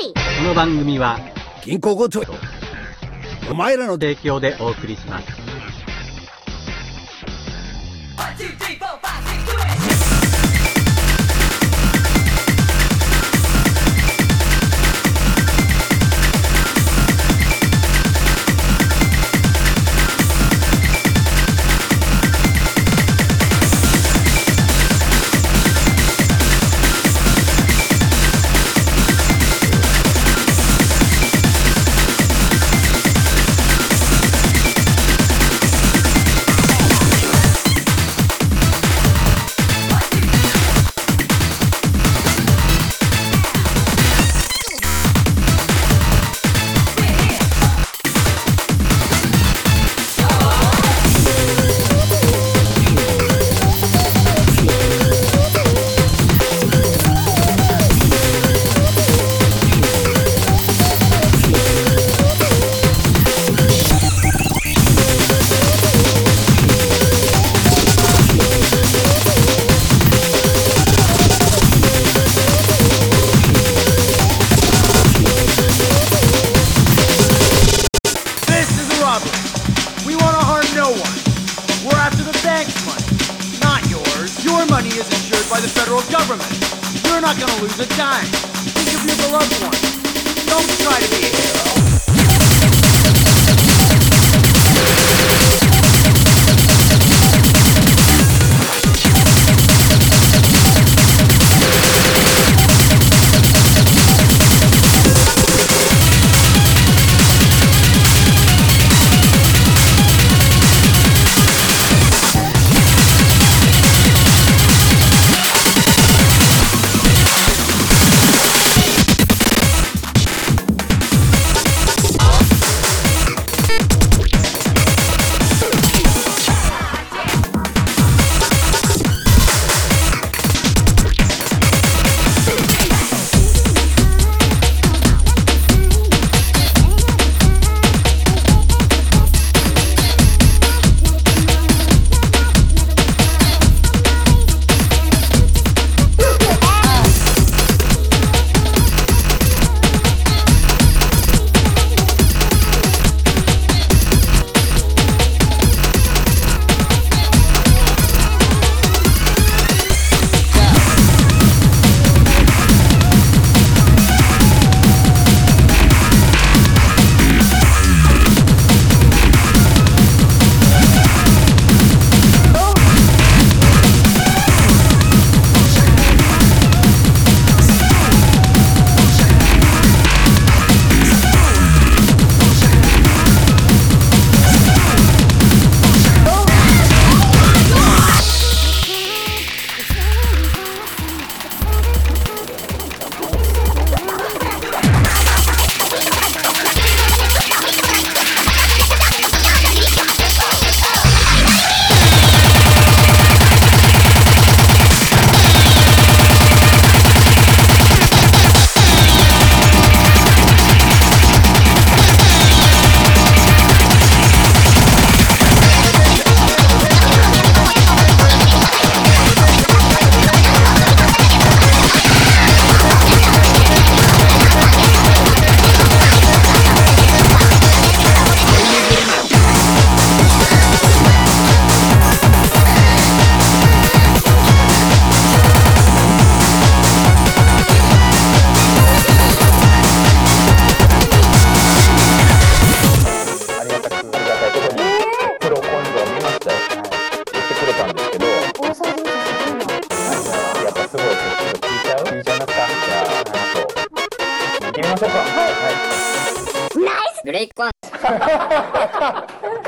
り。この番組は銀行強盗お前らの提供でお送りします by the federal government. You're not going to lose a dime. Think of your beloved ってみましょうか。はい、グレイコン